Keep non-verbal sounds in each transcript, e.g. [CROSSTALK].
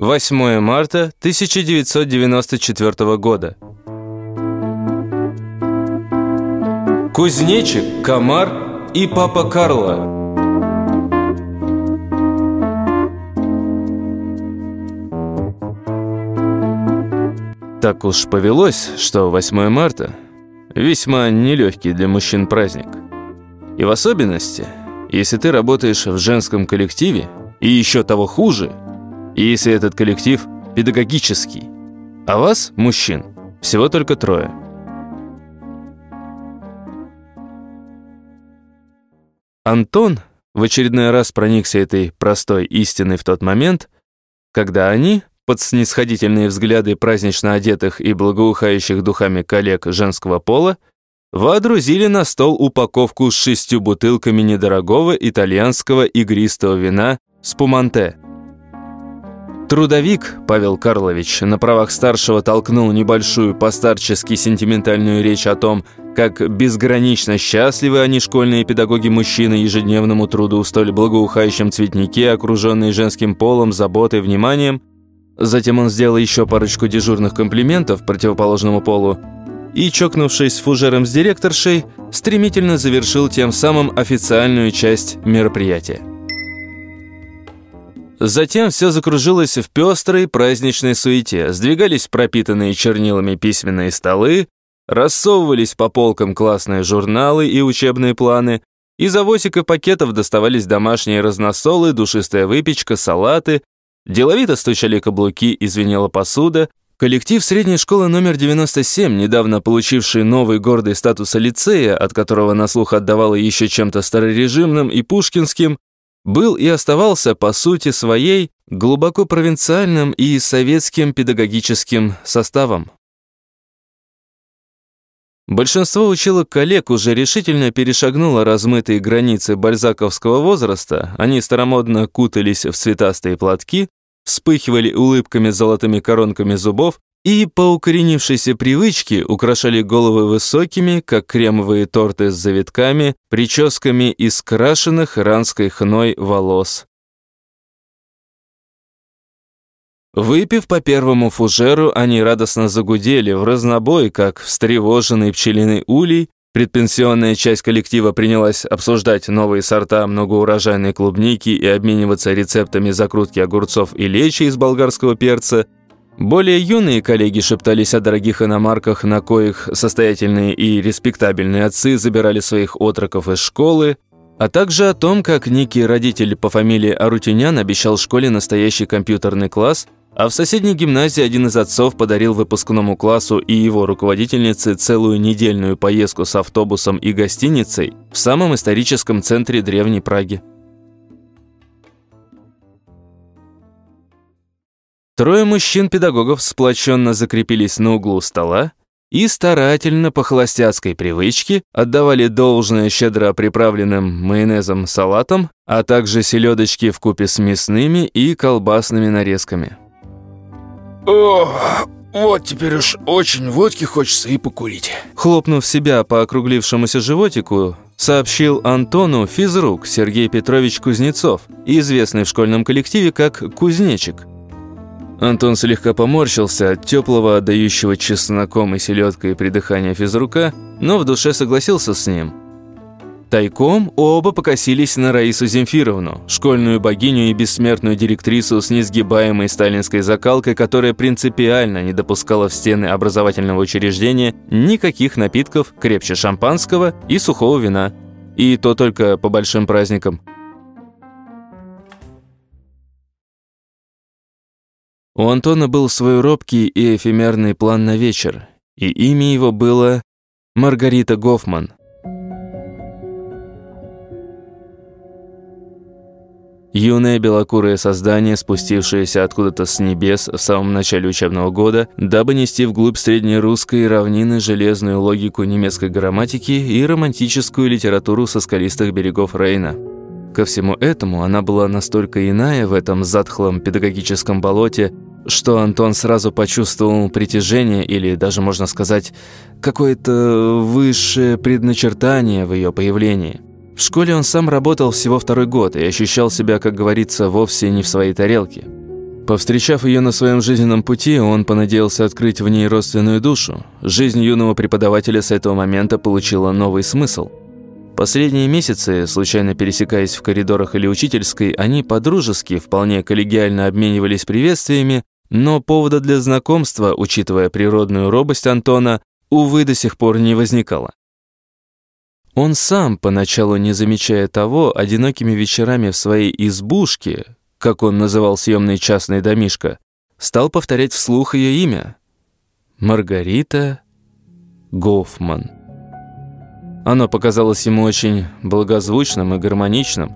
8 марта 1994 года. Кузнечик, комар и папа Карла. Так уж повелось, что 8 марта – весьма нелегкий для мужчин праздник. И в особенности, если ты работаешь в женском коллективе, и еще того хуже – если этот коллектив педагогический, а вас, мужчин, всего только трое. Антон в очередной раз проникся этой простой истиной в тот момент, когда они, под снисходительные взгляды празднично одетых и благоухающих духами коллег женского пола, водрузили на стол упаковку с шестью бутылками недорогого итальянского игристого вина «Спуманте», Трудовик Павел Карлович на правах старшего толкнул небольшую постарчески сентиментальную речь о том, как безгранично счастливы они, школьные педагоги-мужчины, ежедневному труду в столь благоухающем цветнике, окруженные женским полом, заботой, вниманием. Затем он сделал еще парочку дежурных комплиментов противоположному полу и, чокнувшись фужером с директоршей, стремительно завершил тем самым официальную часть мероприятия. Затем все закружилось в пестрой праздничной суете. Сдвигались пропитанные чернилами письменные столы, рассовывались по полкам классные журналы и учебные планы, из авосик и пакетов доставались домашние разносолы, душистая выпечка, салаты, деловито стучали каблуки и звенела посуда, Коллектив средней школы номер 97, недавно получивший новый гордый статус лицея, от которого на слух отдавало еще чем-то старорежимным и пушкинским, был и оставался по сути своей глубоко провинциальным и советским педагогическим составом. Большинство училок коллег уже решительно перешагнуло размытые границы бальзаковского возраста, они старомодно кутались в цветастые платки, вспыхивали улыбками с золотыми коронками зубов и по укоренившейся привычке украшали головы высокими, как кремовые торты с завитками, прическами из крашенных ранской хной волос. Выпив по первому фужеру, они радостно загудели в разнобой, как встревоженный пчелиный улей, Предпенсионная часть коллектива принялась обсуждать новые сорта многоурожайной клубники и обмениваться рецептами закрутки огурцов и лечи из болгарского перца – более юные коллеги шептались о дорогих иномарках, на коих состоятельные и респектабельные отцы забирали своих отроков из школы, а также о том, как некий родитель по фамилии Арутюнян обещал школе настоящий компьютерный класс, а в соседней гимназии один из отцов подарил выпускному классу и его руководительнице целую недельную поездку с автобусом и гостиницей в самом историческом центре Древней Праги. Трое мужчин-педагогов сплоченно закрепились на углу стола и старательно по холостяцкой привычке отдавали должное щедро приправленным майонезом салатам, а также селедочки в купе с мясными и колбасными нарезками. «О, вот теперь уж очень водки хочется и покурить». Хлопнув себя по округлившемуся животику, сообщил Антону физрук Сергей Петрович Кузнецов, известный в школьном коллективе как «Кузнечик». Антон слегка поморщился от теплого, отдающего чесноком и селедкой придыхания физрука, но в душе согласился с ним. Тайком оба покосились на Раису Земфировну, школьную богиню и бессмертную директрису с несгибаемой сталинской закалкой, которая принципиально не допускала в стены образовательного учреждения никаких напитков крепче шампанского и сухого вина. И то только по большим праздникам. У Антона был свой робкий и эфемерный план на вечер, и имя его было Маргарита Гофман. Юное белокурое создание, спустившееся откуда-то с небес в самом начале учебного года, дабы нести вглубь среднерусской равнины железную логику немецкой грамматики и романтическую литературу со скалистых берегов Рейна. Ко всему этому она была настолько иная в этом затхлом педагогическом болоте, что Антон сразу почувствовал притяжение или даже, можно сказать, какое-то высшее предначертание в ее появлении. В школе он сам работал всего второй год и ощущал себя, как говорится, вовсе не в своей тарелке. Повстречав ее на своем жизненном пути, он понадеялся открыть в ней родственную душу. Жизнь юного преподавателя с этого момента получила новый смысл. Последние месяцы, случайно пересекаясь в коридорах или учительской, они подружески, вполне коллегиально обменивались приветствиями, но повода для знакомства, учитывая природную робость Антона, увы, до сих пор не возникало. Он сам, поначалу не замечая того, одинокими вечерами в своей избушке, как он называл съемный частный домишко, стал повторять вслух ее имя. Маргарита Гофман. Оно показалось ему очень благозвучным и гармоничным.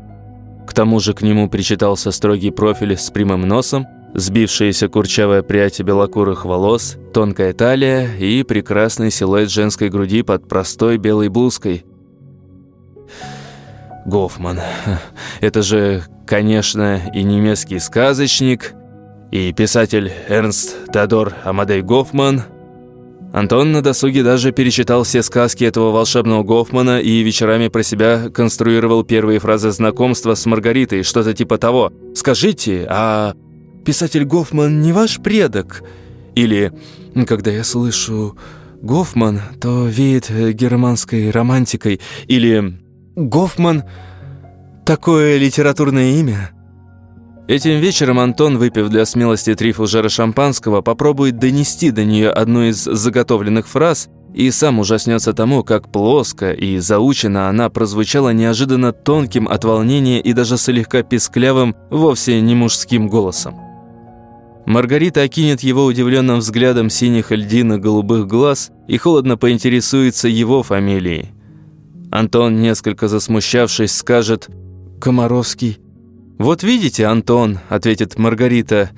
К тому же к нему причитался строгий профиль с прямым носом, сбившаяся курчавая прядь белокурых волос, тонкая талия и прекрасный силуэт женской груди под простой белой блузкой. Гофман. [LAUGHS] Это же, конечно, и немецкий сказочник, и писатель Эрнст Теодор Амадей Гофман. Антон на досуге даже перечитал все сказки этого волшебного Гофмана и вечерами про себя конструировал первые фразы знакомства с Маргаритой, что-то типа того. «Скажите, а писатель Гофман не ваш предок?» Или «Когда я слышу Гофман, то веет германской романтикой» или Гофман – такое литературное имя. Этим вечером Антон, выпив для смелости три фужера шампанского, попробует донести до нее одну из заготовленных фраз и сам ужаснется тому, как плоско и заучено она прозвучала неожиданно тонким от волнения и даже слегка писклявым, вовсе не мужским голосом. Маргарита окинет его удивленным взглядом синих льдинок голубых глаз и холодно поинтересуется его фамилией. Антон, несколько засмущавшись, скажет «Комаровский». «Вот видите, Антон», — ответит Маргарита,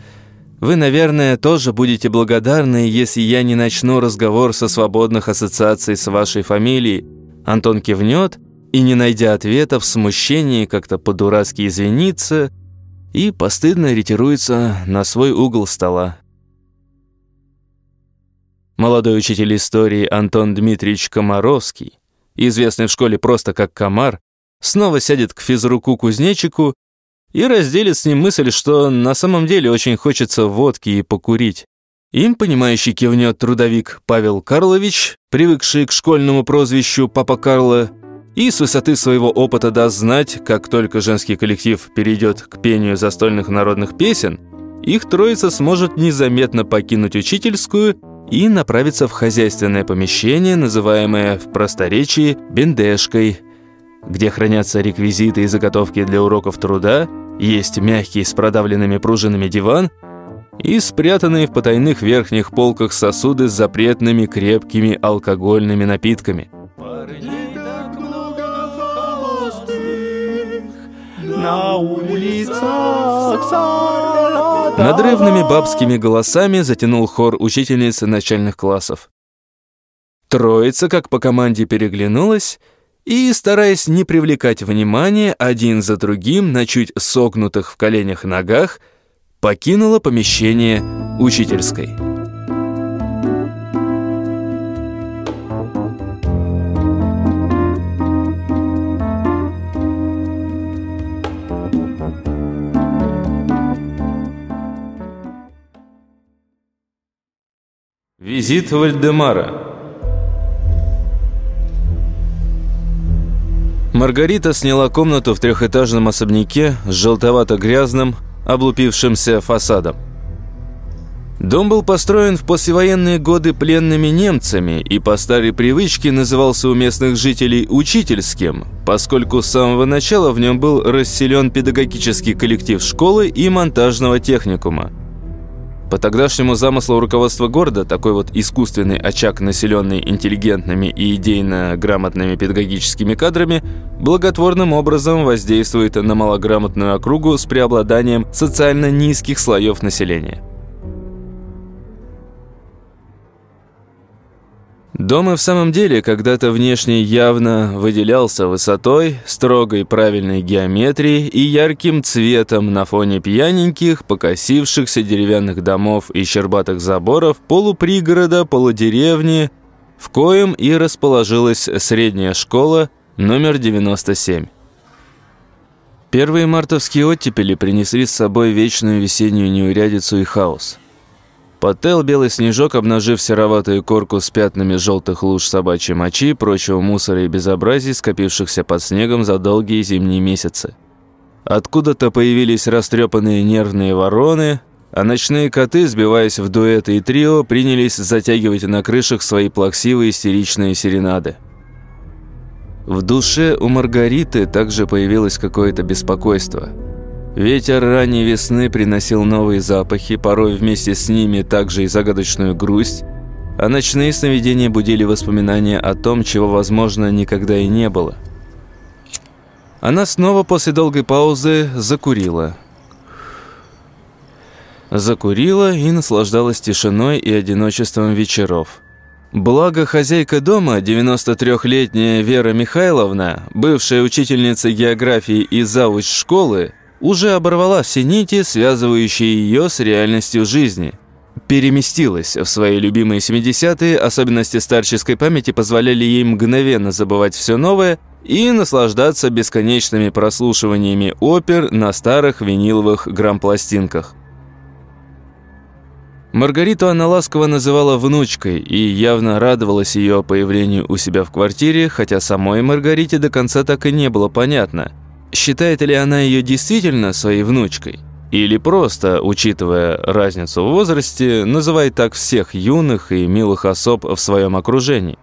«вы, наверное, тоже будете благодарны, если я не начну разговор со свободных ассоциаций с вашей фамилией». Антон кивнет и, не найдя ответа, в смущении как-то по-дурацки извинится и постыдно ретируется на свой угол стола. Молодой учитель истории Антон Дмитриевич Комаровский известный в школе просто как Комар, снова сядет к физруку-кузнечику и разделит с ним мысль, что на самом деле очень хочется водки и покурить. Им, понимающий, кивнет трудовик Павел Карлович, привыкший к школьному прозвищу «Папа Карло», и с высоты своего опыта даст знать, как только женский коллектив перейдет к пению застольных народных песен, их троица сможет незаметно покинуть учительскую и направиться в хозяйственное помещение, называемое в просторечии «бендешкой», где хранятся реквизиты и заготовки для уроков труда, есть мягкий с продавленными пружинами диван и спрятанные в потайных верхних полках сосуды с запретными крепкими алкогольными напитками. На улицах Надрывными бабскими голосами затянул хор учительницы начальных классов. Троица, как по команде, переглянулась и, стараясь не привлекать внимания один за другим на чуть согнутых в коленях ногах, покинула помещение учительской. Визит Вальдемара Маргарита сняла комнату в трехэтажном особняке с желтовато-грязным, облупившимся фасадом. Дом был построен в послевоенные годы пленными немцами и по старой привычке назывался у местных жителей «учительским», поскольку с самого начала в нем был расселен педагогический коллектив школы и монтажного техникума. По тогдашнему замыслу руководства города, такой вот искусственный очаг, населенный интеллигентными и идейно грамотными педагогическими кадрами, благотворным образом воздействует на малограмотную округу с преобладанием социально низких слоев населения. Дом и в самом деле когда-то внешне явно выделялся высотой, строгой правильной геометрией и ярким цветом на фоне пьяненьких, покосившихся деревянных домов и щербатых заборов полупригорода, полудеревни, в коем и расположилась средняя школа номер 97. Первые мартовские оттепели принесли с собой вечную весеннюю неурядицу и хаос. Потел белый снежок, обнажив сероватую корку с пятнами желтых луж собачьей мочи, прочего мусора и безобразий, скопившихся под снегом за долгие зимние месяцы. Откуда-то появились растрепанные нервные вороны, а ночные коты, сбиваясь в дуэты и трио, принялись затягивать на крышах свои плаксивые истеричные серенады. В душе у Маргариты также появилось какое-то беспокойство. Ветер ранней весны приносил новые запахи, порой вместе с ними также и загадочную грусть, а ночные сновидения будили воспоминания о том, чего, возможно, никогда и не было. Она снова после долгой паузы закурила. Закурила и наслаждалась тишиной и одиночеством вечеров – Благо, хозяйка дома, 93-летняя Вера Михайловна, бывшая учительница географии и завуч школы, уже оборвала все нити, связывающие ее с реальностью жизни. Переместилась в свои любимые 70-е, особенности старческой памяти позволяли ей мгновенно забывать все новое и наслаждаться бесконечными прослушиваниями опер на старых виниловых грампластинках. Маргариту она ласково называла внучкой и явно радовалась ее появлению у себя в квартире, хотя самой Маргарите до конца так и не было понятно, считает ли она ее действительно своей внучкой. Или просто, учитывая разницу в возрасте, называет так всех юных и милых особ в своем окружении.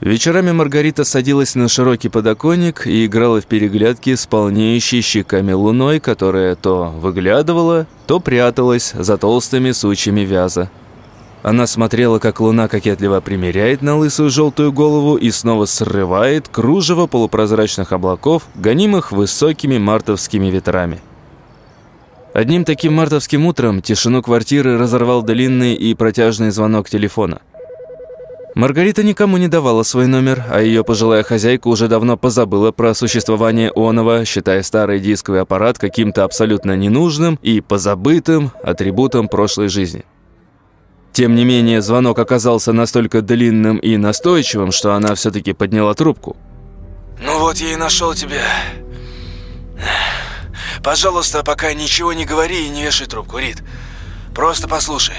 Вечерами Маргарита садилась на широкий подоконник и играла в переглядки с полнеющей щеками луной, которая то выглядывала, то пряталась за толстыми сучьями вяза. Она смотрела, как луна кокетливо примеряет на лысую желтую голову и снова срывает кружево полупрозрачных облаков, гонимых высокими мартовскими ветрами. Одним таким мартовским утром тишину квартиры разорвал длинный и протяжный звонок телефона. Маргарита никому не давала свой номер, а ее пожилая хозяйка уже давно позабыла про существование Онова, считая старый дисковый аппарат каким-то абсолютно ненужным и позабытым атрибутом прошлой жизни. Тем не менее, звонок оказался настолько длинным и настойчивым, что она все-таки подняла трубку. «Ну вот я и нашел тебя. Пожалуйста, пока ничего не говори и не вешай трубку, Рит. Просто послушай.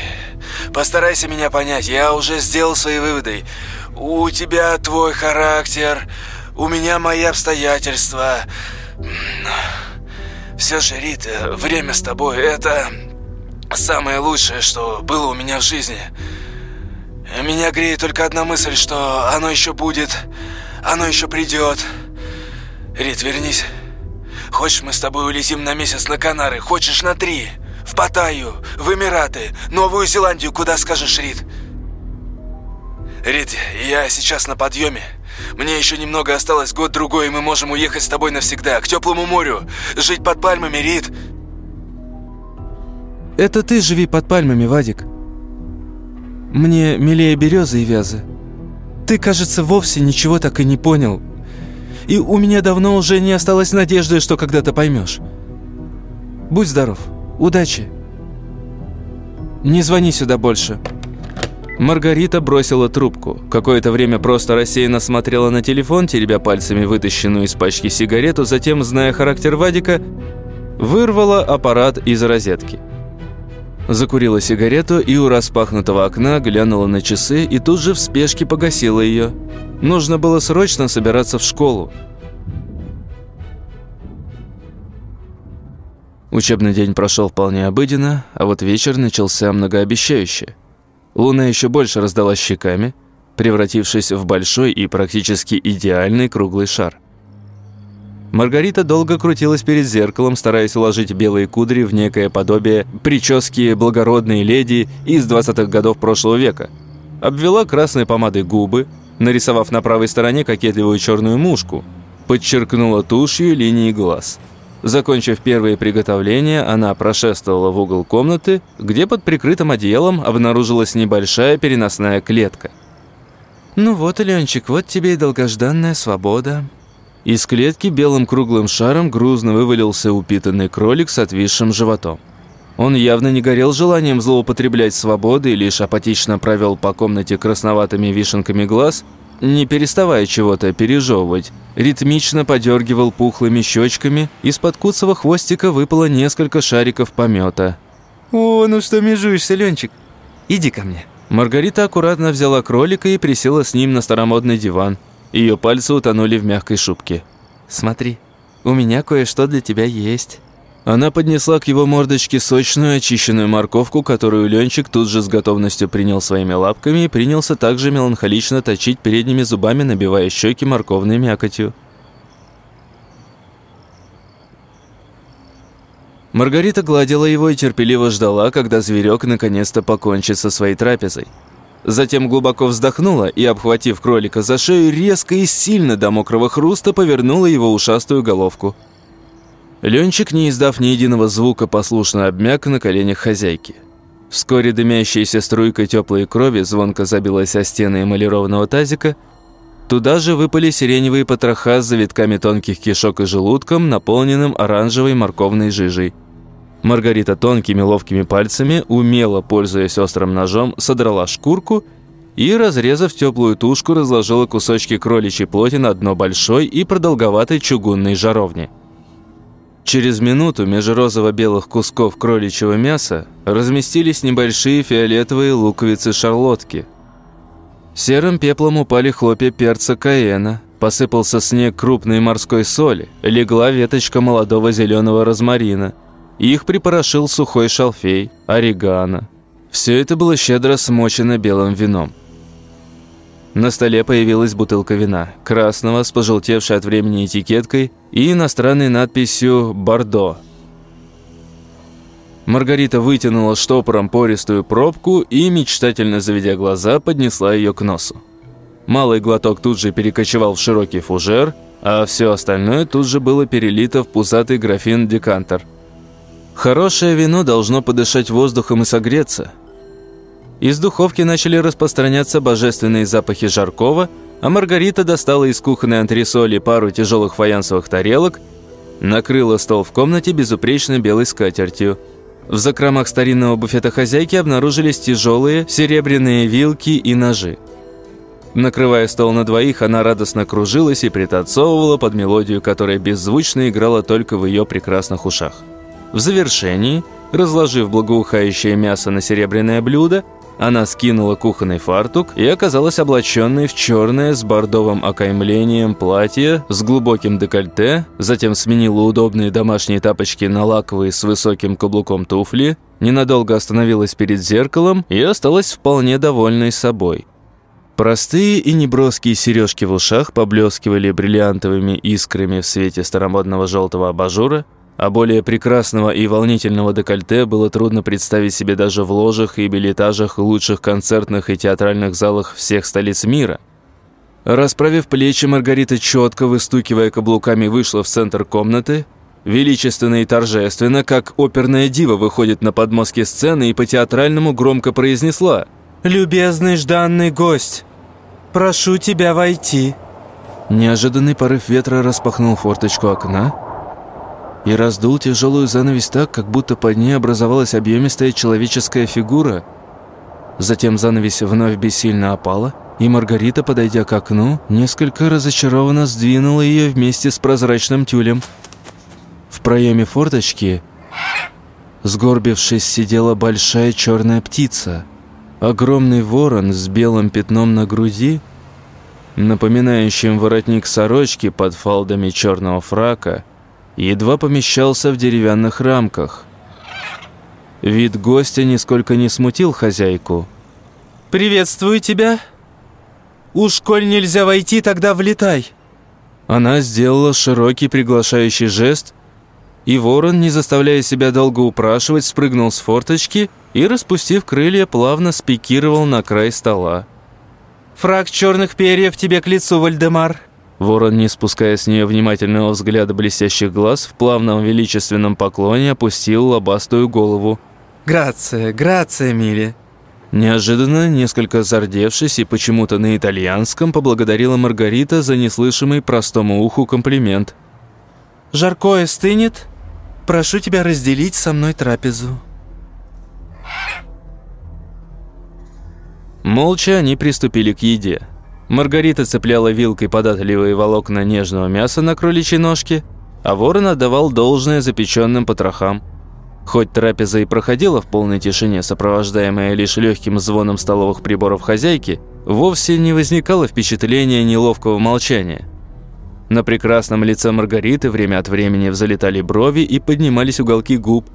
Постарайся меня понять. Я уже сделал свои выводы. У тебя твой характер, у меня мои обстоятельства. Все же, Рита, время с тобой – это самое лучшее, что было у меня в жизни. Меня греет только одна мысль, что оно еще будет, оно еще придет. Рит, вернись. Хочешь, мы с тобой улетим на месяц на Канары? Хочешь, на три? В Паттайю, в Эмираты, Новую Зеландию, куда скажешь, Рид. Рид, я сейчас на подъеме. Мне еще немного осталось, год-другой, и мы можем уехать с тобой навсегда, к теплому морю, жить под пальмами, Рид. Это ты живи под пальмами, Вадик. Мне милее березы и вязы. Ты, кажется, вовсе ничего так и не понял. И у меня давно уже не осталось надежды, что когда-то поймешь. Будь здоров. Удачи. Не звони сюда больше. Маргарита бросила трубку. Какое-то время просто рассеянно смотрела на телефон, теребя пальцами вытащенную из пачки сигарету, затем, зная характер Вадика, вырвала аппарат из розетки. Закурила сигарету и у распахнутого окна глянула на часы и тут же в спешке погасила ее. Нужно было срочно собираться в школу. Учебный день прошел вполне обыденно, а вот вечер начался многообещающе. Луна еще больше раздала щеками, превратившись в большой и практически идеальный круглый шар. Маргарита долго крутилась перед зеркалом, стараясь уложить белые кудри в некое подобие прически благородной леди из 20-х годов прошлого века. Обвела красной помадой губы, нарисовав на правой стороне кокетливую черную мушку, подчеркнула тушью линии глаз – Закончив первые приготовления, она прошествовала в угол комнаты, где под прикрытым одеялом обнаружилась небольшая переносная клетка. «Ну вот, Ленчик, вот тебе и долгожданная свобода». Из клетки белым круглым шаром грузно вывалился упитанный кролик с отвисшим животом. Он явно не горел желанием злоупотреблять свободой, лишь апатично провел по комнате красноватыми вишенками глаз, не переставая чего-то пережевывать, ритмично подергивал пухлыми щечками, из-под куцого хвостика выпало несколько шариков помета. «О, ну что межуешься, Ленчик? Иди ко мне». Маргарита аккуратно взяла кролика и присела с ним на старомодный диван. Ее пальцы утонули в мягкой шубке. «Смотри, у меня кое-что для тебя есть». Она поднесла к его мордочке сочную очищенную морковку, которую Ленчик тут же с готовностью принял своими лапками и принялся также меланхолично точить передними зубами, набивая щеки морковной мякотью. Маргарита гладила его и терпеливо ждала, когда зверек наконец-то покончит со своей трапезой. Затем глубоко вздохнула и, обхватив кролика за шею, резко и сильно до мокрого хруста повернула его ушастую головку – Ленчик, не издав ни единого звука, послушно обмяк на коленях хозяйки. Вскоре дымящаяся струйкой теплой крови звонко забилась о стены эмалированного тазика. Туда же выпали сиреневые потроха с завитками тонких кишок и желудком, наполненным оранжевой морковной жижей. Маргарита тонкими ловкими пальцами, умело пользуясь острым ножом, содрала шкурку и, разрезав теплую тушку, разложила кусочки кроличьей плоти на дно большой и продолговатой чугунной жаровни. Через минуту между розово-белых кусков кроличьего мяса разместились небольшие фиолетовые луковицы-шарлотки. Серым пеплом упали хлопья перца каена, посыпался снег крупной морской соли, легла веточка молодого зеленого розмарина. Их припорошил сухой шалфей, орегано. Все это было щедро смочено белым вином. На столе появилась бутылка вина, красного, с пожелтевшей от времени этикеткой и иностранной надписью «Бордо». Маргарита вытянула штопором пористую пробку и, мечтательно заведя глаза, поднесла ее к носу. Малый глоток тут же перекочевал в широкий фужер, а все остальное тут же было перелито в пузатый графин-декантер. Хорошее вино должно подышать воздухом и согреться – из духовки начали распространяться божественные запахи жаркого, а Маргарита достала из кухонной антресоли пару тяжелых фаянсовых тарелок, накрыла стол в комнате безупречно белой скатертью. В закромах старинного буфета хозяйки обнаружились тяжелые серебряные вилки и ножи. Накрывая стол на двоих, она радостно кружилась и пританцовывала под мелодию, которая беззвучно играла только в ее прекрасных ушах. В завершении, разложив благоухающее мясо на серебряное блюдо, она скинула кухонный фартук и оказалась облаченной в черное с бордовым окаймлением платье с глубоким декольте, затем сменила удобные домашние тапочки на лаковые с высоким каблуком туфли, ненадолго остановилась перед зеркалом и осталась вполне довольной собой. Простые и неброские сережки в ушах поблескивали бриллиантовыми искрами в свете старомодного желтого абажура, а более прекрасного и волнительного декольте было трудно представить себе даже в ложах и билетажах лучших концертных и театральных залах всех столиц мира. Расправив плечи, Маргарита четко, выстукивая каблуками, вышла в центр комнаты, величественно и торжественно, как оперная дива выходит на подмостки сцены и по-театральному громко произнесла «Любезный жданный гость, прошу тебя войти». Неожиданный порыв ветра распахнул форточку окна, и раздул тяжелую занавесь так, как будто под ней образовалась объемистая человеческая фигура. Затем занавесь вновь бессильно опала, и Маргарита, подойдя к окну, несколько разочарованно сдвинула ее вместе с прозрачным тюлем. В проеме форточки, сгорбившись, сидела большая черная птица. Огромный ворон с белым пятном на груди, напоминающим воротник сорочки под фалдами черного фрака – едва помещался в деревянных рамках. Вид гостя нисколько не смутил хозяйку. «Приветствую тебя. Уж коль нельзя войти, тогда влетай». Она сделала широкий приглашающий жест, и ворон, не заставляя себя долго упрашивать, спрыгнул с форточки и, распустив крылья, плавно спикировал на край стола. «Фраг черных перьев тебе к лицу, Вальдемар!» Ворон, не спуская с нее внимательного взгляда блестящих глаз, в плавном величественном поклоне опустил лобастую голову. «Грация, грация, Мили!» Неожиданно, несколько зардевшись и почему-то на итальянском, поблагодарила Маргарита за неслышимый простому уху комплимент. «Жаркое стынет? Прошу тебя разделить со мной трапезу». Молча они приступили к еде. Маргарита цепляла вилкой податливые волокна нежного мяса на кроличьей ножке, а ворон отдавал должное запеченным потрохам. Хоть трапеза и проходила в полной тишине, сопровождаемая лишь легким звоном столовых приборов хозяйки, вовсе не возникало впечатления неловкого молчания. На прекрасном лице Маргариты время от времени взлетали брови и поднимались уголки губ,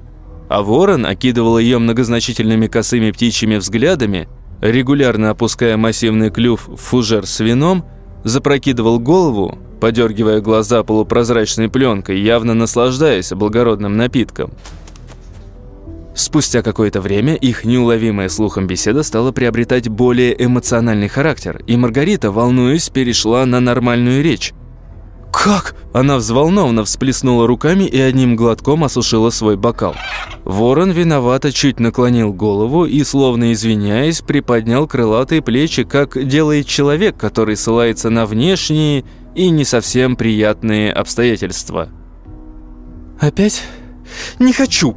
а ворон окидывал ее многозначительными косыми птичьими взглядами – регулярно опуская массивный клюв в фужер с вином, запрокидывал голову, подергивая глаза полупрозрачной пленкой, явно наслаждаясь благородным напитком. Спустя какое-то время их неуловимая слухом беседа стала приобретать более эмоциональный характер, и Маргарита, волнуясь, перешла на нормальную речь. «Как?» Она взволнованно всплеснула руками и одним глотком осушила свой бокал. Ворон виновато чуть наклонил голову и, словно извиняясь, приподнял крылатые плечи, как делает человек, который ссылается на внешние и не совсем приятные обстоятельства. «Опять? Не хочу!»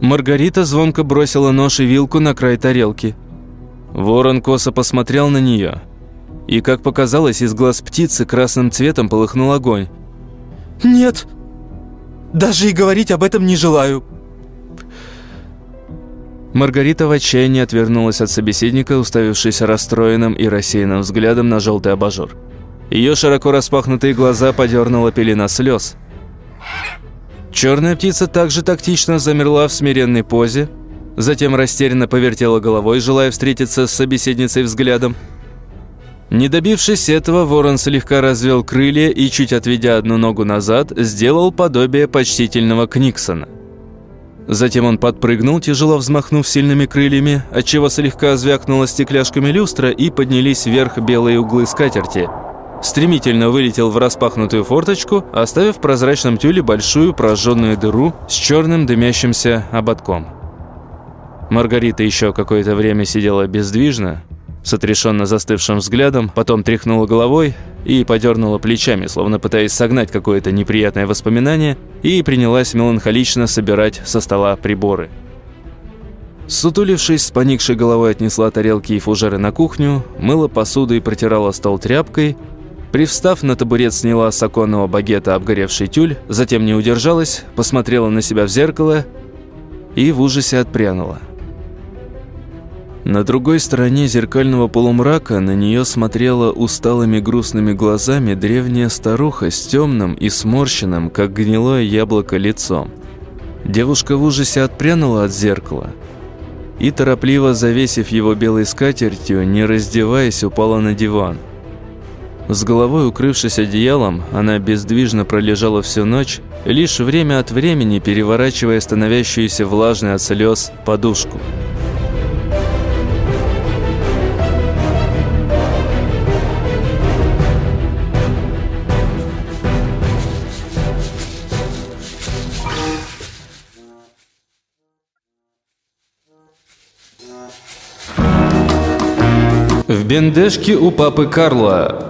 Маргарита звонко бросила нож и вилку на край тарелки. Ворон косо посмотрел на нее и, как показалось, из глаз птицы красным цветом полыхнул огонь. «Нет, даже и говорить об этом не желаю». Маргарита в отчаянии отвернулась от собеседника, уставившись расстроенным и рассеянным взглядом на желтый абажур. Ее широко распахнутые глаза подернула пелена слез. Черная птица также тактично замерла в смиренной позе, затем растерянно повертела головой, желая встретиться с собеседницей взглядом, не добившись этого, ворон слегка развел крылья и, чуть отведя одну ногу назад, сделал подобие почтительного Книксона. Затем он подпрыгнул, тяжело взмахнув сильными крыльями, отчего слегка звякнула стекляшками люстра и поднялись вверх белые углы скатерти. Стремительно вылетел в распахнутую форточку, оставив в прозрачном тюле большую прожженную дыру с черным дымящимся ободком. Маргарита еще какое-то время сидела бездвижно, с отрешенно застывшим взглядом, потом тряхнула головой и подернула плечами, словно пытаясь согнать какое-то неприятное воспоминание, и принялась меланхолично собирать со стола приборы. Сутулившись, с поникшей головой отнесла тарелки и фужеры на кухню, мыла посуду и протирала стол тряпкой, Привстав на табурет, сняла с оконного багета обгоревший тюль, затем не удержалась, посмотрела на себя в зеркало и в ужасе отпрянула. На другой стороне зеркального полумрака на нее смотрела усталыми грустными глазами древняя старуха с темным и сморщенным, как гнилое яблоко, лицом. Девушка в ужасе отпрянула от зеркала и, торопливо завесив его белой скатертью, не раздеваясь, упала на диван. С головой укрывшись одеялом, она бездвижно пролежала всю ночь, лишь время от времени переворачивая становящуюся влажной от слез подушку. В бендешке у папы Карла.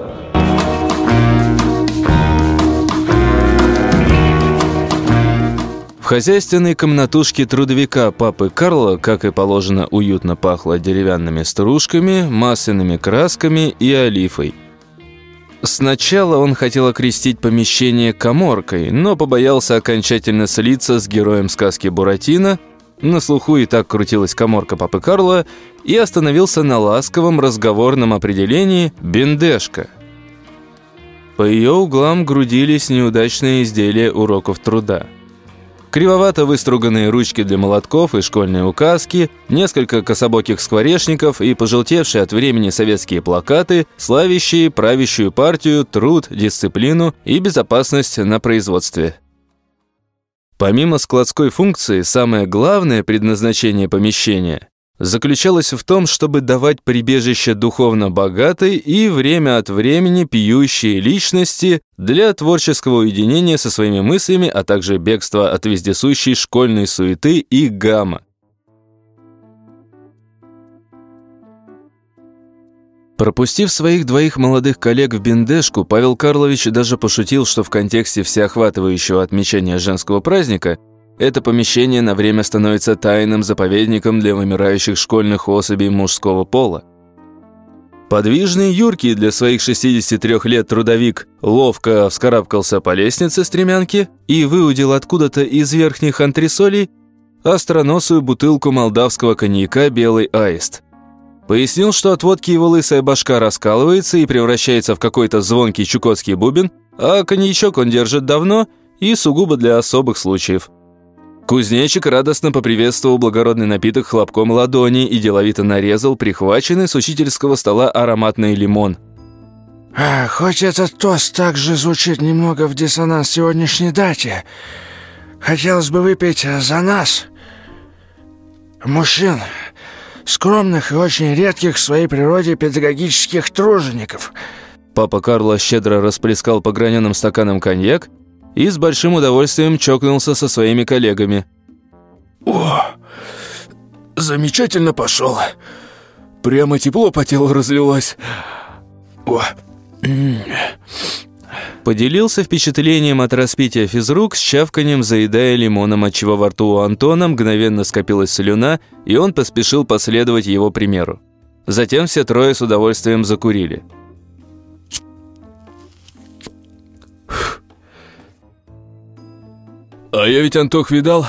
В хозяйственной комнатушке трудовика папы Карла, как и положено, уютно пахло деревянными стружками, масляными красками и олифой. Сначала он хотел окрестить помещение коморкой, но побоялся окончательно слиться с героем сказки Буратино – на слуху и так крутилась коморка папы Карла и остановился на ласковом разговорном определении «бендешка». По ее углам грудились неудачные изделия уроков труда. Кривовато выструганные ручки для молотков и школьные указки, несколько кособоких скворечников и пожелтевшие от времени советские плакаты, славящие правящую партию, труд, дисциплину и безопасность на производстве. Помимо складской функции, самое главное предназначение помещения заключалось в том, чтобы давать прибежище духовно богатой и время от времени пьющей личности для творческого уединения со своими мыслями, а также бегства от вездесущей школьной суеты и гамма. Пропустив своих двоих молодых коллег в бендешку, Павел Карлович даже пошутил, что в контексте всеохватывающего отмечания женского праздника это помещение на время становится тайным заповедником для вымирающих школьных особей мужского пола. Подвижный, юркий для своих 63 лет трудовик ловко вскарабкался по лестнице стремянки и выудил откуда-то из верхних антресолей остроносую бутылку молдавского коньяка «Белый аист». Пояснил, что от водки его лысая башка раскалывается и превращается в какой-то звонкий чукотский бубен, а коньячок он держит давно и сугубо для особых случаев. Кузнечик радостно поприветствовал благородный напиток хлопком ладони и деловито нарезал прихваченный с учительского стола ароматный лимон. А, «Хоть этот тост также звучит немного в диссонанс сегодняшней дате, хотелось бы выпить за нас, мужчин, скромных и очень редких в своей природе педагогических тружеников». Папа Карло щедро расплескал по граненым стаканам коньяк и с большим удовольствием чокнулся со своими коллегами. «О, замечательно пошел. Прямо тепло по телу разлилось. О, Поделился впечатлением от распития физрук с чавканием, заедая лимоном, отчего во рту у Антона мгновенно скопилась слюна, и он поспешил последовать его примеру. Затем все трое с удовольствием закурили. А я ведь, Антох, видал,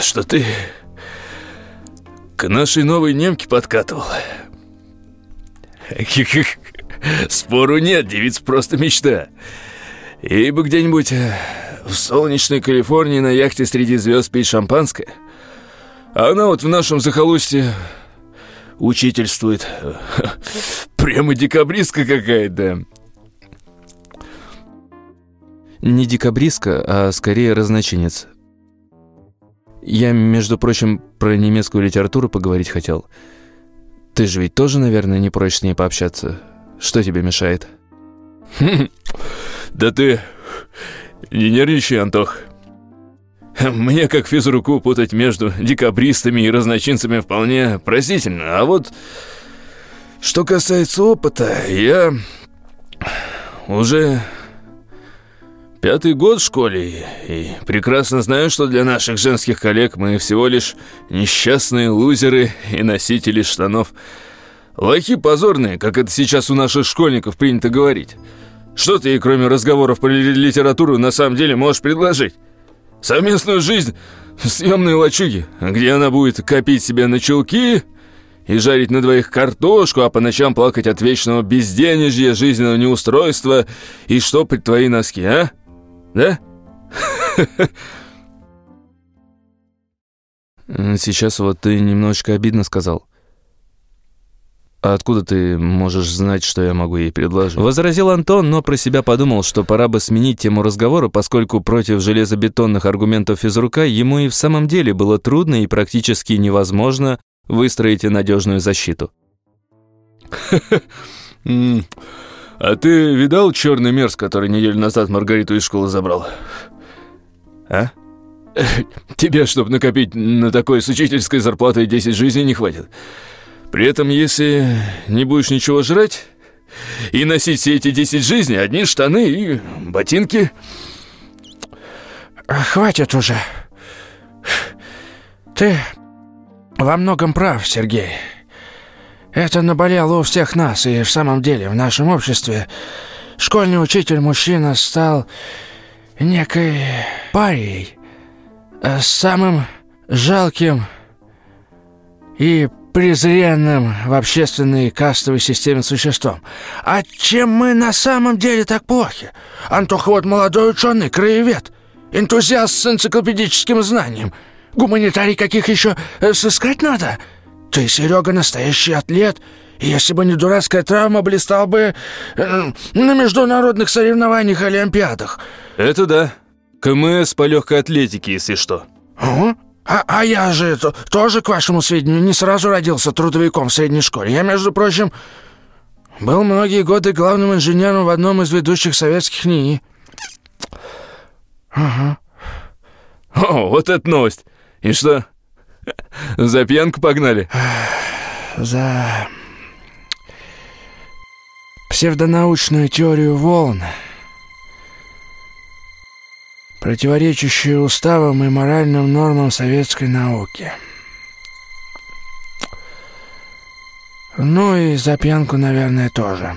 что ты к нашей новой немке подкатывал. Спору нет, девица просто мечта. И бы где-нибудь э, в солнечной Калифорнии на яхте среди звезд пить шампанское. А она вот в нашем захолустье учительствует. [LAUGHS] Прямо декабристка какая-то. Не декабристка, а скорее разночинец. Я, между прочим, про немецкую литературу поговорить хотел. Ты же ведь тоже, наверное, не прочь с ней пообщаться. Что тебе мешает? [LAUGHS] Да ты не нервничай, Антох. Мне, как физруку, путать между декабристами и разночинцами вполне простительно. А вот что касается опыта, я уже Пятый год в школе, и прекрасно знаю, что для наших женских коллег мы всего лишь несчастные лузеры и носители штанов. Лохи позорные, как это сейчас у наших школьников принято говорить. Что ты, кроме разговоров про литературу, на самом деле можешь предложить? Совместную жизнь в съемной лачуге, где она будет копить себе на чулки и жарить на двоих картошку, а по ночам плакать от вечного безденежья, жизненного неустройства и штопать твои носки, а? Да? [LAUGHS] Сейчас вот ты немножечко обидно сказал. А откуда ты можешь знать, что я могу ей предложить? Возразил Антон, но про себя подумал, что пора бы сменить тему разговора, поскольку против железобетонных аргументов физрука ему и в самом деле было трудно и практически невозможно выстроить надежную защиту. [LAUGHS] «А ты видал черный мерз, который неделю назад Маргариту из школы забрал?» «А? [LAUGHS] Тебе, чтобы накопить на такой с учительской зарплатой 10 жизней, не хватит. При этом, если не будешь ничего жрать и носить все эти 10 жизней, одни штаны и ботинки...» «Хватит уже. Ты во многом прав, Сергей». Это наболело у всех нас, и в самом деле в нашем обществе школьный учитель-мужчина стал некой парией, э, самым жалким и презренным в общественной кастовой системе существом. А чем мы на самом деле так плохи? Антоха вот молодой ученый, краевед, энтузиаст с энциклопедическим знанием. Гуманитарий каких еще э, сыскать надо?» Ты, Серега, настоящий атлет. Если бы не дурацкая травма, блистал бы э, на международных соревнованиях и олимпиадах. Это да. КМС по легкой атлетике, если что. А, а, а я же то, тоже, к вашему сведению, не сразу родился трудовиком в средней школе. Я, между прочим, был многие годы главным инженером в одном из ведущих советских НИИ. Ага. О, вот это новость. И что, за пьянку погнали? За псевдонаучную теорию волн, противоречащую уставам и моральным нормам советской науки. Ну и за пьянку, наверное, тоже.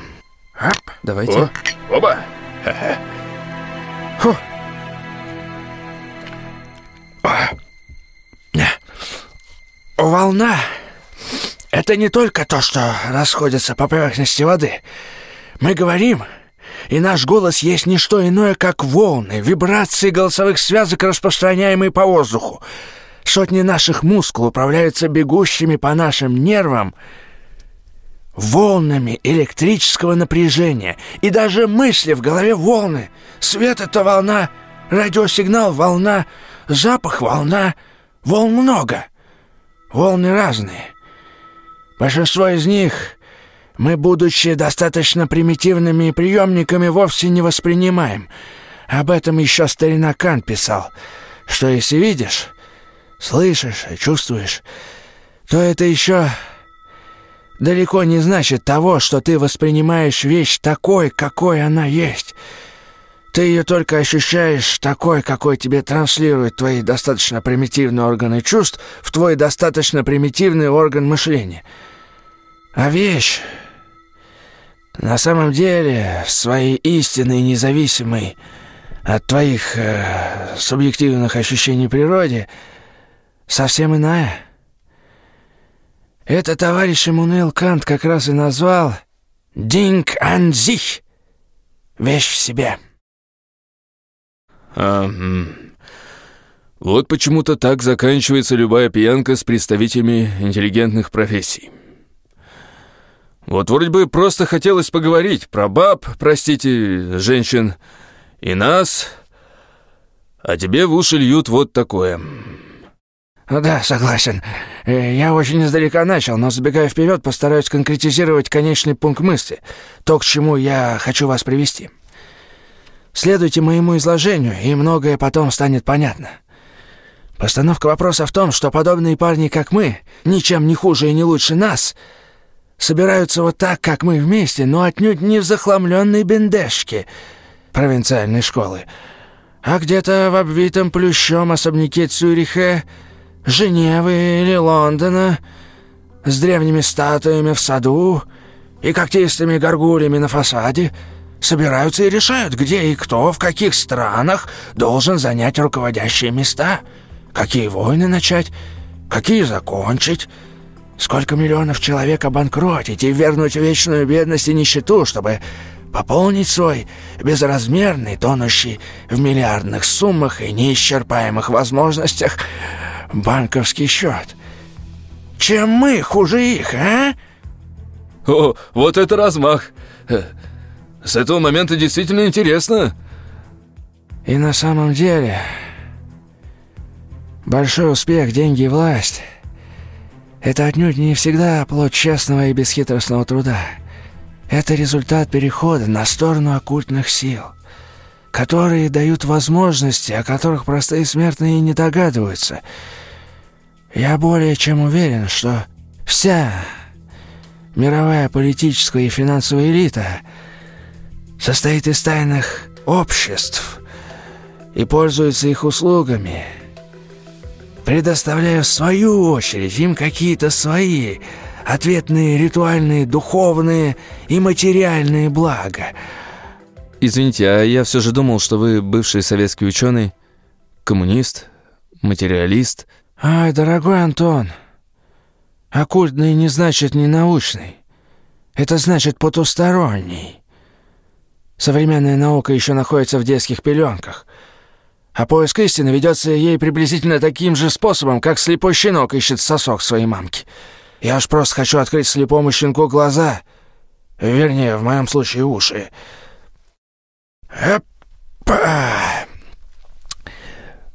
Ап. Давайте. О, оба. Фу. Волна — это не только то, что расходится по поверхности воды. Мы говорим, и наш голос есть не что иное, как волны, вибрации голосовых связок, распространяемые по воздуху. Сотни наших мускул управляются бегущими по нашим нервам волнами электрического напряжения. И даже мысли в голове волны. Свет — это волна, радиосигнал — волна, запах — волна. Волн много. Волны разные. Большинство из них мы, будучи достаточно примитивными приемниками, вовсе не воспринимаем. Об этом еще старина Кан писал, что если видишь слышишь и чувствуешь, то это еще далеко не значит того, что ты воспринимаешь вещь такой, какой она есть. Ты ее только ощущаешь такой, какой тебе транслируют твои достаточно примитивные органы чувств в твой достаточно примитивный орган мышления. А вещь на самом деле своей истинной независимой от твоих э, субъективных ощущений природе — совсем иная. Это товарищ Эммануил Кант как раз и назвал «Динг ан зих» — «вещь в себе». А, вот почему-то так заканчивается любая пьянка с представителями интеллигентных профессий. Вот вроде бы просто хотелось поговорить про баб, простите, женщин, и нас, а тебе в уши льют вот такое — «Да, согласен. Э, я очень издалека начал, но, забегая вперед, постараюсь конкретизировать конечный пункт мысли, то, к чему я хочу вас привести. Следуйте моему изложению, и многое потом станет понятно. Постановка вопроса в том, что подобные парни, как мы, ничем не хуже и не лучше нас, собираются вот так, как мы вместе, но отнюдь не в захламленной бендешке провинциальной школы, а где-то в обвитом плющом особняке Цюриха — Женевы или Лондона, с древними статуями в саду и когтистыми горгульями на фасаде, собираются и решают, где и кто, в каких странах должен занять руководящие места, какие войны начать, какие закончить, сколько миллионов человек обанкротить и вернуть в вечную бедность и нищету, чтобы пополнить свой безразмерный, тонущий в миллиардных суммах и неисчерпаемых возможностях банковский счет. Чем мы хуже их, а? О, вот это размах! С этого момента действительно интересно. И на самом деле... Большой успех, деньги и власть — это отнюдь не всегда плод честного и бесхитростного труда. Это результат перехода на сторону оккультных сил, которые дают возможности, о которых простые смертные не догадываются — я более чем уверен, что вся мировая политическая и финансовая элита состоит из тайных обществ и пользуется их услугами, предоставляя в свою очередь им какие-то свои ответные ритуальные, духовные и материальные блага. Извините, а я все же думал, что вы бывший советский ученый, коммунист, материалист – «Ай, дорогой Антон, оккультный не значит не научный. Это значит потусторонний. Современная наука еще находится в детских пеленках, а поиск истины ведется ей приблизительно таким же способом, как слепой щенок ищет сосок своей мамки. Я ж просто хочу открыть слепому щенку глаза, вернее, в моем случае уши. Эпа.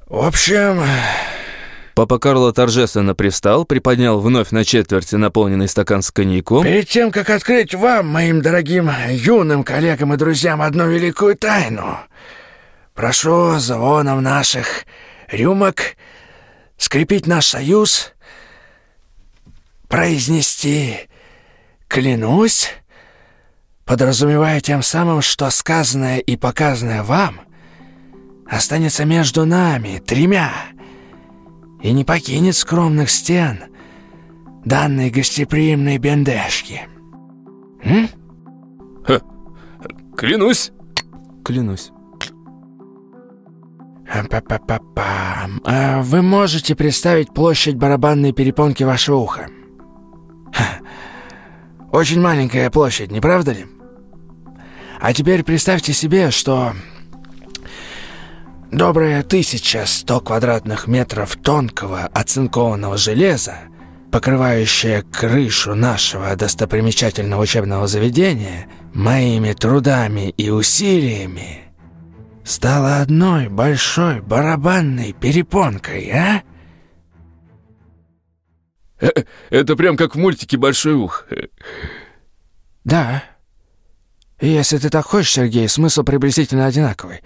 В общем... Папа Карло торжественно привстал, приподнял вновь на четверть наполненный стакан с коньяком. «Перед тем, как открыть вам, моим дорогим юным коллегам и друзьям, одну великую тайну, прошу звоном наших рюмок скрепить наш союз, произнести «клянусь», подразумевая тем самым, что сказанное и показанное вам останется между нами, тремя» и не покинет скромных стен, данной гостеприимной бендешки. М? Ха, клянусь. Клянусь. Па-па-па-пам. А вы можете представить площадь барабанной перепонки вашего уха? Ха. Очень маленькая площадь, не правда ли? А теперь представьте себе, что добрая тысяча сто квадратных метров тонкого оцинкованного железа, покрывающая крышу нашего достопримечательного учебного заведения, моими трудами и усилиями, стала одной большой барабанной перепонкой, а? [LAUGHS] Это прям как в мультике «Большой ух». Да. Если ты так хочешь, Сергей, смысл приблизительно одинаковый.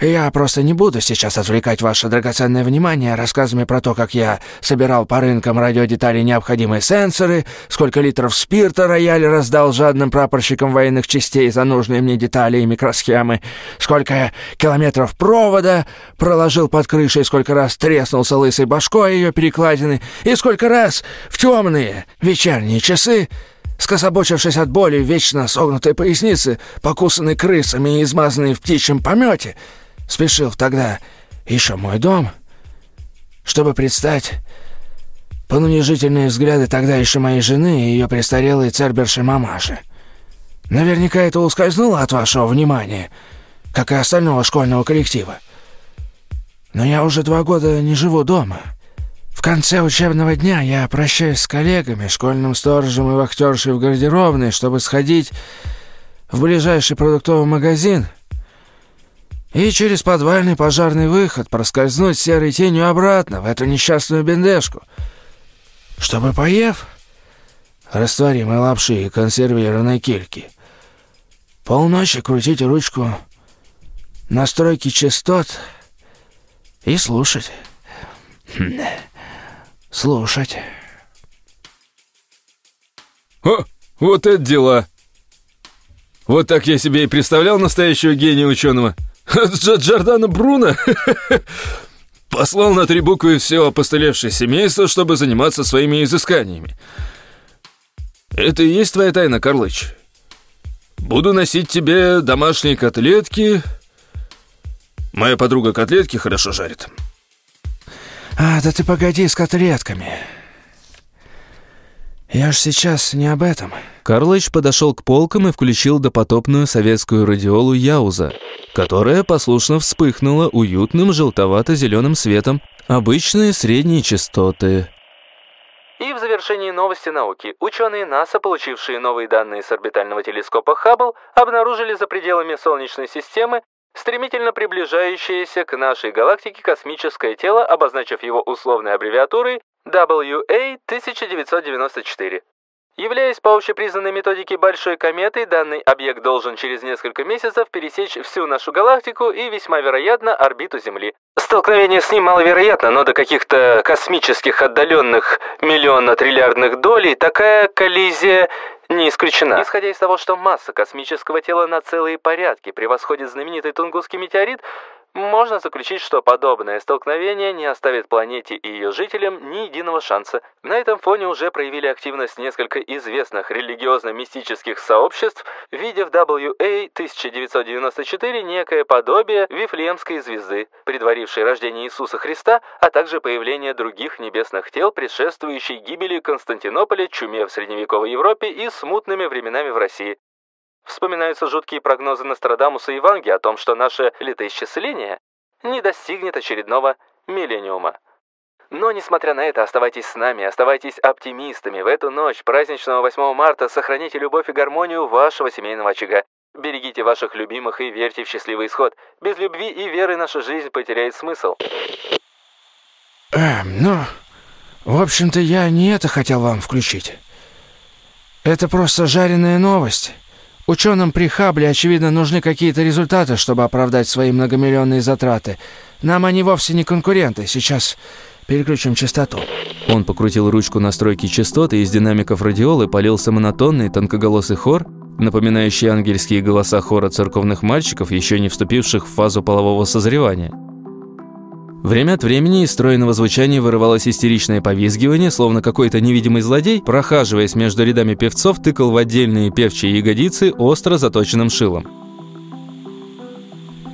Я просто не буду сейчас отвлекать ваше драгоценное внимание рассказами про то, как я собирал по рынкам радиодеталей необходимые сенсоры, сколько литров спирта рояль раздал жадным прапорщикам военных частей за нужные мне детали и микросхемы, сколько километров провода проложил под крышей, сколько раз треснулся лысой башкой ее перекладины, и сколько раз в темные вечерние часы скособочившись от боли вечно согнутой пояснице, покусанной крысами и измазанной в птичьем помете, спешил тогда еще мой дом, чтобы предстать под взгляды тогда еще моей жены и ее престарелой церберши мамаши. Наверняка это ускользнуло от вашего внимания, как и остального школьного коллектива. Но я уже два года не живу дома. В конце учебного дня я прощаюсь с коллегами, школьным сторожем и вахтершей в гардеробной, чтобы сходить в ближайший продуктовый магазин и через подвальный пожарный выход проскользнуть серой тенью обратно в эту несчастную бендешку, чтобы, поев растворимой лапши и консервированной кильки, полночи крутить ручку настройки частот и слушать. Хм, слушать. О, вот это дела! Вот так я себе и представлял настоящего гения ученого. [LAUGHS] Джордана Бруно [LAUGHS] послал на три буквы все опостылевшее семейство, чтобы заниматься своими изысканиями. Это и есть твоя тайна, Карлыч. Буду носить тебе домашние котлетки. Моя подруга котлетки хорошо жарит. А, да ты погоди с котлетками. Я ж сейчас не об этом. Карлыч подошел к полкам и включил допотопную советскую радиолу Яуза, которая послушно вспыхнула уютным желтовато-зеленым светом. Обычные средние частоты. И в завершении новости науки. Ученые НАСА, получившие новые данные с орбитального телескопа Хаббл, обнаружили за пределами Солнечной системы стремительно приближающееся к нашей галактике космическое тело, обозначив его условной аббревиатурой WA-1994. Являясь по общепризнанной методике большой кометой, данный объект должен через несколько месяцев пересечь всю нашу галактику и весьма вероятно орбиту Земли. Столкновение с ним маловероятно, но до каких-то космических отдаленных миллионно-триллиардных долей такая коллизия не исключена. Исходя из того, что масса космического тела на целые порядки превосходит знаменитый Тунгусский метеорит, можно заключить, что подобное столкновение не оставит планете и ее жителям ни единого шанса. На этом фоне уже проявили активность несколько известных религиозно-мистических сообществ, видя в WA 1994 некое подобие Вифлеемской звезды, предварившей рождение Иисуса Христа, а также появление других небесных тел, предшествующей гибели Константинополя, чуме в средневековой Европе и смутными временами в России. Вспоминаются жуткие прогнозы Нострадамуса и Ванги о том, что наше летоисчисление не достигнет очередного миллениума. Но, несмотря на это, оставайтесь с нами, оставайтесь оптимистами. В эту ночь праздничного 8 марта сохраните любовь и гармонию вашего семейного очага. Берегите ваших любимых и верьте в счастливый исход. Без любви и веры наша жизнь потеряет смысл. Эм, ну, в общем-то, я не это хотел вам включить. Это просто жареная новость. Ученым при Хабле, очевидно, нужны какие-то результаты, чтобы оправдать свои многомиллионные затраты. Нам они вовсе не конкуренты. Сейчас переключим частоту». Он покрутил ручку настройки частот, и из динамиков радиолы полился монотонный тонкоголосый хор, напоминающий ангельские голоса хора церковных мальчиков, еще не вступивших в фазу полового созревания. Время от времени из стройного звучания вырывалось истеричное повизгивание, словно какой-то невидимый злодей, прохаживаясь между рядами певцов, тыкал в отдельные певчие ягодицы остро заточенным шилом.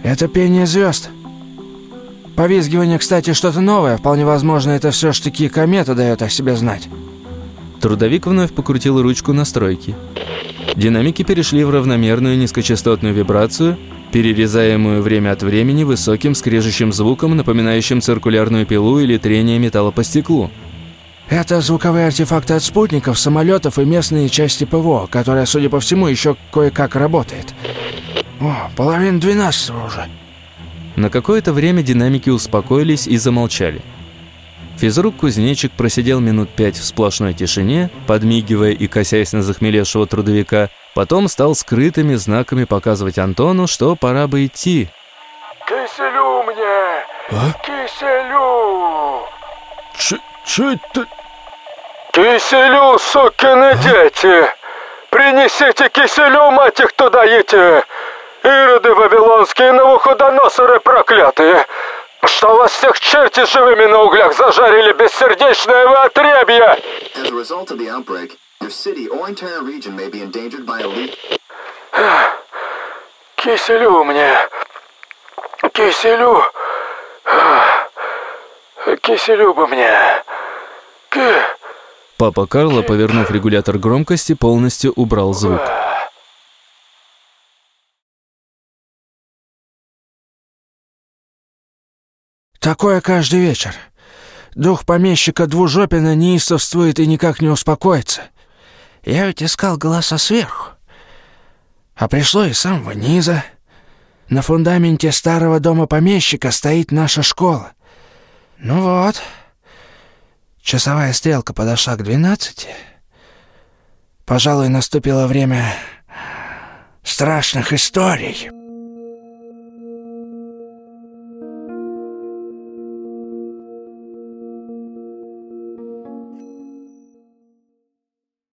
«Это пение звезд. Повизгивание, кстати, что-то новое. Вполне возможно, это все ж таки комета дает о себе знать». Трудовик вновь покрутил ручку настройки. Динамики перешли в равномерную низкочастотную вибрацию, перерезаемую время от времени высоким скрежещим звуком, напоминающим циркулярную пилу или трение металла по стеклу. Это звуковые артефакты от спутников, самолетов и местные части ПВО, которая, судя по всему, еще кое-как работает. О, половина двенадцатого уже. На какое-то время динамики успокоились и замолчали. Физрук-кузнечик просидел минут пять в сплошной тишине, подмигивая и косясь на захмелевшего трудовика, потом стал скрытыми знаками показывать Антону, что пора бы идти. «Киселю мне! А? Киселю!» Ч че это? «Киселю, сукины дети! Принесите киселю, мать их, туда идти! Ироды вавилонские, новоходоносоры проклятые! Что вас всех черти живыми на углях зажарили, бессердечное вы отребье!» As a result of the outbreak, your city or entire region may be endangered by a leak. Киселю мне! Киселю! Киселю бы мне! Ки... Папа Карло, повернув регулятор громкости, полностью убрал звук. Такое каждый вечер. Дух помещика Двужопина неистовствует и никак не успокоится. Я ведь искал голоса сверху. А пришло из самого низа. На фундаменте старого дома помещика стоит наша школа. Ну вот. Часовая стрелка подошла к двенадцати. Пожалуй, наступило время страшных историй.